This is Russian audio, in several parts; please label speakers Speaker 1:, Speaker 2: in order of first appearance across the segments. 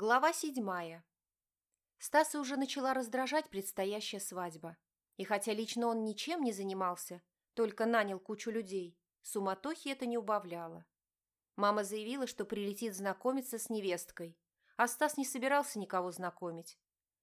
Speaker 1: Глава седьмая. Стаса уже начала раздражать предстоящая свадьба. И хотя лично он ничем не занимался, только нанял кучу людей, суматохи это не убавляло. Мама заявила, что прилетит знакомиться с невесткой, а Стас не собирался никого знакомить.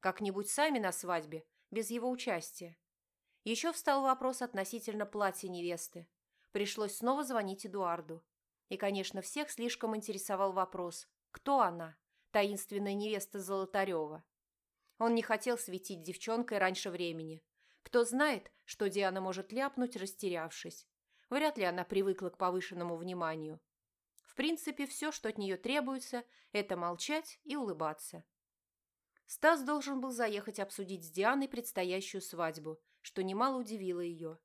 Speaker 1: Как-нибудь сами на свадьбе, без его участия. Еще встал вопрос относительно платья невесты. Пришлось снова звонить Эдуарду. И, конечно, всех слишком интересовал вопрос, кто она – таинственная невеста Золотарева. Он не хотел светить девчонкой раньше времени. Кто знает, что Диана может ляпнуть, растерявшись. Вряд ли она привыкла к повышенному вниманию. В принципе, все, что от нее требуется, это молчать и улыбаться. Стас должен был заехать обсудить с Дианой предстоящую свадьбу, что немало удивило ее.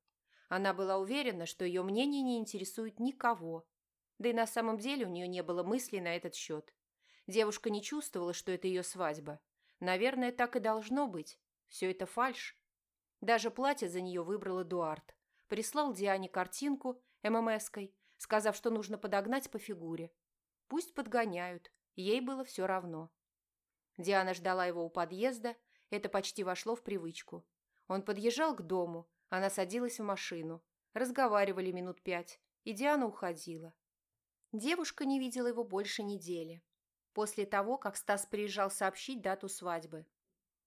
Speaker 1: Она была уверена, что ее мнение не интересует никого. Да и на самом деле у нее не было мыслей на этот счет. Девушка не чувствовала, что это ее свадьба. Наверное, так и должно быть. Все это фальшь. Даже платье за нее выбрал Эдуард. Прислал Диане картинку ММСкой, сказав, что нужно подогнать по фигуре. Пусть подгоняют, ей было все равно. Диана ждала его у подъезда, это почти вошло в привычку. Он подъезжал к дому, она садилась в машину. Разговаривали минут пять, и Диана уходила. Девушка не видела его больше недели после того, как Стас приезжал сообщить дату свадьбы.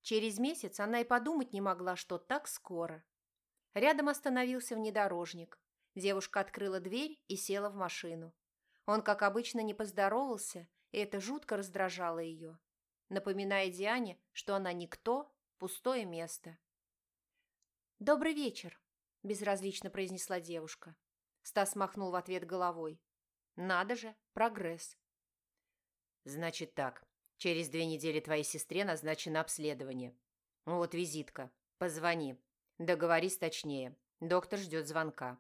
Speaker 1: Через месяц она и подумать не могла, что так скоро. Рядом остановился внедорожник. Девушка открыла дверь и села в машину. Он, как обычно, не поздоровался, и это жутко раздражало ее, напоминая Диане, что она никто, пустое место. «Добрый вечер», – безразлично произнесла девушка. Стас махнул в ответ головой. «Надо же, прогресс.
Speaker 2: «Значит так. Через две недели твоей сестре назначено обследование. Вот визитка. Позвони. Договорись точнее. Доктор ждет звонка».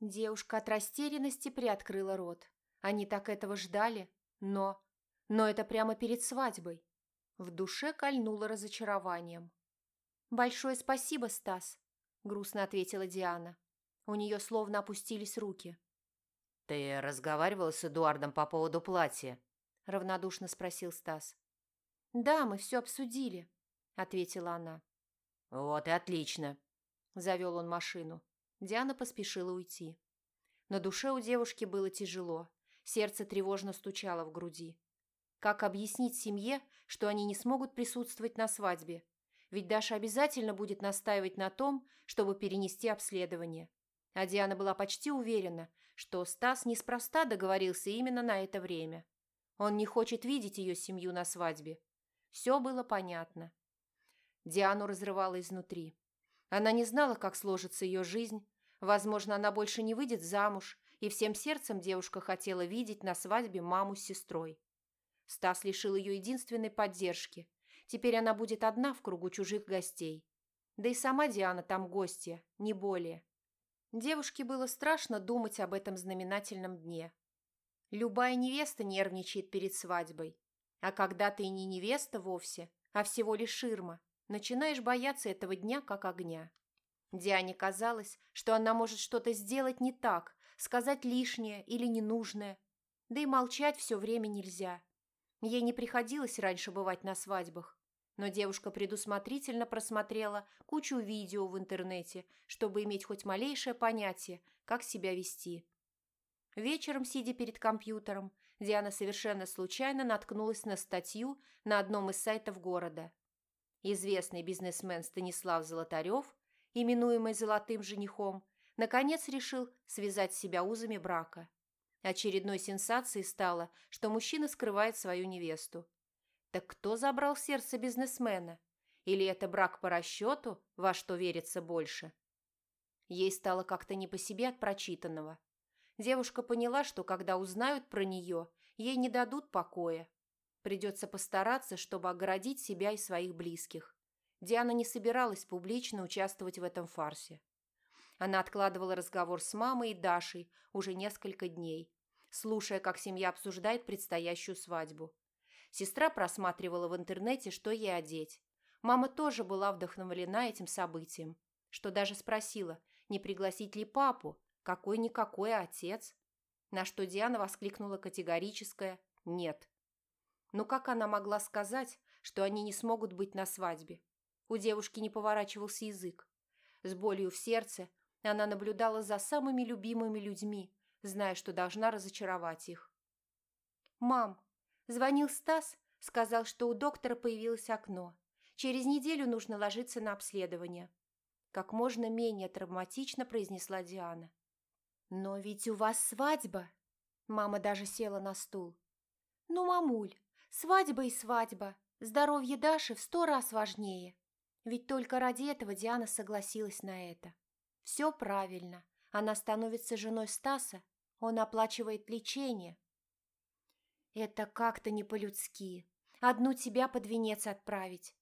Speaker 1: Девушка от растерянности приоткрыла рот. Они так этого ждали. Но... Но это прямо перед свадьбой. В душе кольнуло разочарованием. «Большое спасибо, Стас», — грустно ответила Диана. У нее словно опустились руки.
Speaker 2: «Ты разговаривала с Эдуардом по поводу платья?»
Speaker 1: Равнодушно спросил Стас. «Да, мы все обсудили», — ответила она.
Speaker 2: «Вот и отлично», — завел он машину.
Speaker 1: Диана поспешила уйти. На душе у девушки было тяжело, сердце тревожно стучало в груди. Как объяснить семье, что они не смогут присутствовать на свадьбе? Ведь Даша обязательно будет настаивать на том, чтобы перенести обследование. А Диана была почти уверена, что Стас неспроста договорился именно на это время. Он не хочет видеть ее семью на свадьбе. Все было понятно. Диану разрывала изнутри. Она не знала, как сложится ее жизнь. Возможно, она больше не выйдет замуж, и всем сердцем девушка хотела видеть на свадьбе маму с сестрой. Стас лишил ее единственной поддержки. Теперь она будет одна в кругу чужих гостей. Да и сама Диана там гостья, не более. Девушке было страшно думать об этом знаменательном дне. Любая невеста нервничает перед свадьбой. А когда ты не невеста вовсе, а всего лишь ширма, начинаешь бояться этого дня как огня. Диане казалось, что она может что-то сделать не так, сказать лишнее или ненужное. Да и молчать все время нельзя. Ей не приходилось раньше бывать на свадьбах, но девушка предусмотрительно просмотрела кучу видео в интернете, чтобы иметь хоть малейшее понятие, как себя вести. Вечером, сидя перед компьютером, Диана совершенно случайно наткнулась на статью на одном из сайтов города. Известный бизнесмен Станислав Золотарев, именуемый «золотым женихом», наконец решил связать себя узами брака. Очередной сенсацией стало, что мужчина скрывает свою невесту. Так кто забрал сердце бизнесмена? Или это брак по расчету, во что верится больше? Ей стало как-то не по себе от прочитанного – Девушка поняла, что когда узнают про нее, ей не дадут покоя. Придется постараться, чтобы оградить себя и своих близких. Диана не собиралась публично участвовать в этом фарсе. Она откладывала разговор с мамой и Дашей уже несколько дней, слушая, как семья обсуждает предстоящую свадьбу. Сестра просматривала в интернете, что ей одеть. Мама тоже была вдохновлена этим событием, что даже спросила, не пригласить ли папу, какой-никакой отец. На что Диана воскликнула категорическое «нет». Но как она могла сказать, что они не смогут быть на свадьбе? У девушки не поворачивался язык. С болью в сердце она наблюдала за самыми любимыми людьми, зная, что должна разочаровать их. «Мам, звонил Стас, сказал, что у доктора появилось окно. Через неделю нужно ложиться на обследование». Как можно менее травматично произнесла Диана. «Но ведь у вас свадьба!» Мама даже села на стул. «Ну, мамуль, свадьба и свадьба. Здоровье Даши в сто раз важнее. Ведь только ради этого Диана согласилась на это. Все правильно. Она становится женой Стаса, он оплачивает лечение. Это как-то не по-людски. Одну тебя под венец отправить.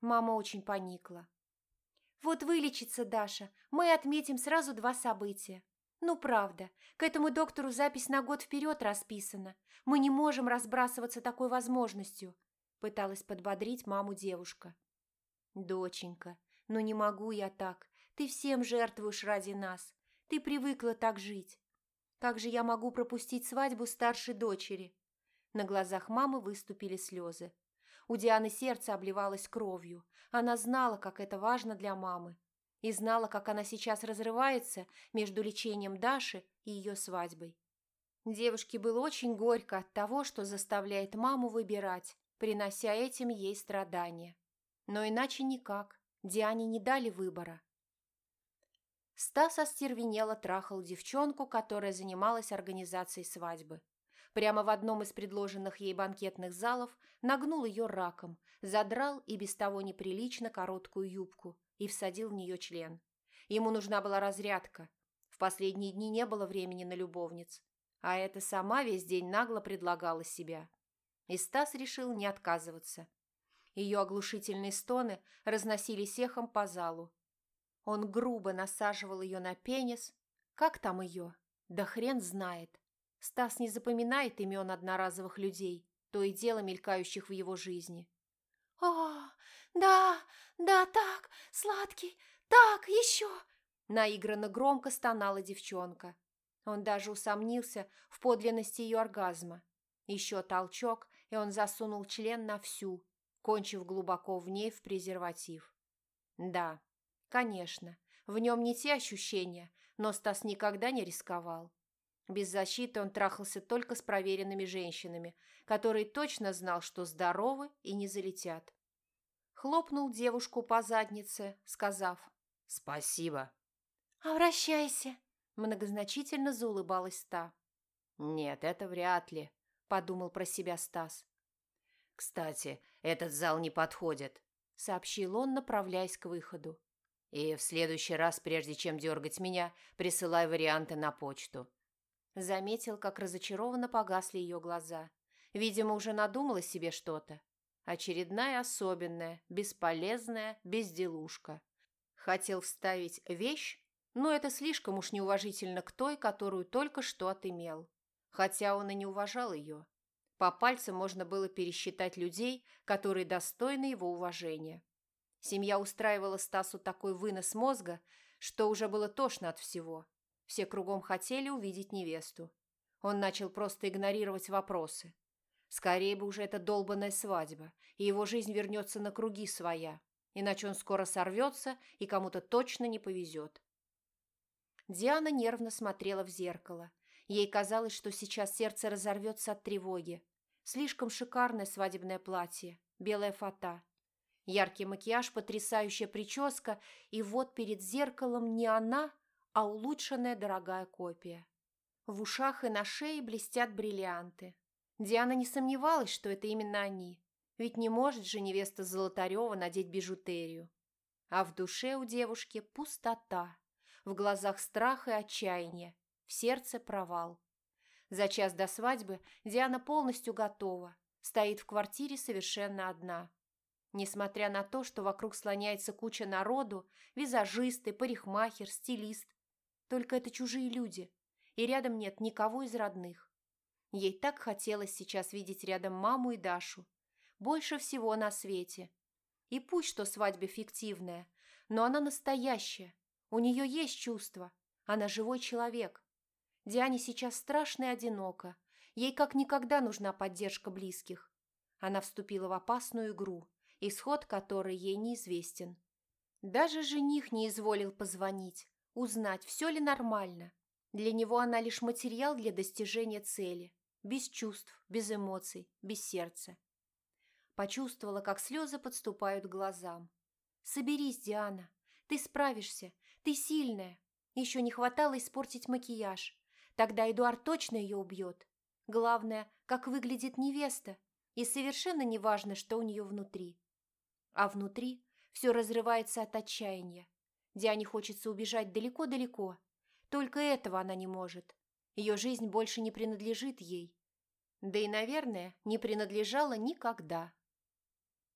Speaker 1: Мама очень поникла. Вот вылечится Даша, мы отметим сразу два события. Ну, правда, к этому доктору запись на год вперед расписана. Мы не можем разбрасываться такой возможностью, пыталась подбодрить маму девушка. «Доченька, ну не могу я так. Ты всем жертвуешь ради нас. Ты привыкла так жить. Как же я могу пропустить свадьбу старшей дочери?» На глазах мамы выступили слезы. У Дианы сердце обливалось кровью. Она знала, как это важно для мамы. И знала, как она сейчас разрывается между лечением Даши и ее свадьбой. Девушке было очень горько от того, что заставляет маму выбирать, принося этим ей страдания. Но иначе никак. Диане не дали выбора. Стас остервенело трахал девчонку, которая занималась организацией свадьбы. Прямо в одном из предложенных ей банкетных залов нагнул ее раком, задрал и без того неприлично короткую юбку и всадил в нее член. Ему нужна была разрядка. В последние дни не было времени на любовниц. А эта сама весь день нагло предлагала себя. И Стас решил не отказываться. Ее оглушительные стоны разносились эхом по залу. Он грубо насаживал ее на пенис. Как там ее? Да хрен знает. Стас не запоминает имен одноразовых людей, то и дело мелькающих в его жизни. «О, да, да, так, сладкий, так, еще!» Наигранно громко стонала девчонка. Он даже усомнился в подлинности ее оргазма. Еще толчок, и он засунул член на всю, кончив глубоко в ней в презерватив. Да, конечно, в нем не те ощущения, но Стас никогда не рисковал. Без защиты он трахался только с проверенными женщинами, которые точно знал, что здоровы и не залетят. Хлопнул девушку по заднице, сказав «Спасибо». «Обращайся», – многозначительно заулыбалась та. «Нет, это вряд ли», – подумал про себя Стас. «Кстати, этот зал не подходит», – сообщил он, направляясь к выходу. «И в следующий раз, прежде чем дергать меня, присылай варианты на почту». Заметил, как разочарованно погасли ее глаза. Видимо, уже надумала себе что-то. Очередная особенная, бесполезная безделушка. Хотел вставить вещь, но это слишком уж неуважительно к той, которую только что отымел. Хотя он и не уважал ее. По пальцам можно было пересчитать людей, которые достойны его уважения. Семья устраивала Стасу такой вынос мозга, что уже было тошно от всего. Все кругом хотели увидеть невесту. Он начал просто игнорировать вопросы. Скорее бы уже эта долбанная свадьба, и его жизнь вернется на круги своя, иначе он скоро сорвется и кому-то точно не повезет. Диана нервно смотрела в зеркало. Ей казалось, что сейчас сердце разорвется от тревоги. Слишком шикарное свадебное платье, белая фата. Яркий макияж, потрясающая прическа, и вот перед зеркалом не она, а улучшенная дорогая копия. В ушах и на шее блестят бриллианты. Диана не сомневалась, что это именно они. Ведь не может же невеста Золотарева надеть бижутерию. А в душе у девушки пустота. В глазах страх и отчаяние. В сердце провал. За час до свадьбы Диана полностью готова, стоит в квартире совершенно одна. Несмотря на то, что вокруг слоняется куча народу, визажисты, парикмахер, стилист. Только это чужие люди, и рядом нет никого из родных. Ей так хотелось сейчас видеть рядом маму и Дашу. Больше всего на свете. И пусть что свадьба фиктивная, но она настоящая. У нее есть чувства. Она живой человек. Диане сейчас страшно и одиноко. Ей как никогда нужна поддержка близких. Она вступила в опасную игру, исход которой ей неизвестен. Даже жених не изволил позвонить, узнать, все ли нормально. Для него она лишь материал для достижения цели, без чувств, без эмоций, без сердца. Почувствовала, как слезы подступают к глазам. «Соберись, Диана, ты справишься, ты сильная. Еще не хватало испортить макияж. Тогда Эдуард точно ее убьет. Главное, как выглядит невеста, и совершенно не важно, что у нее внутри. А внутри все разрывается от отчаяния. Диане хочется убежать далеко-далеко. Только этого она не может. Ее жизнь больше не принадлежит ей. Да и, наверное, не принадлежала никогда.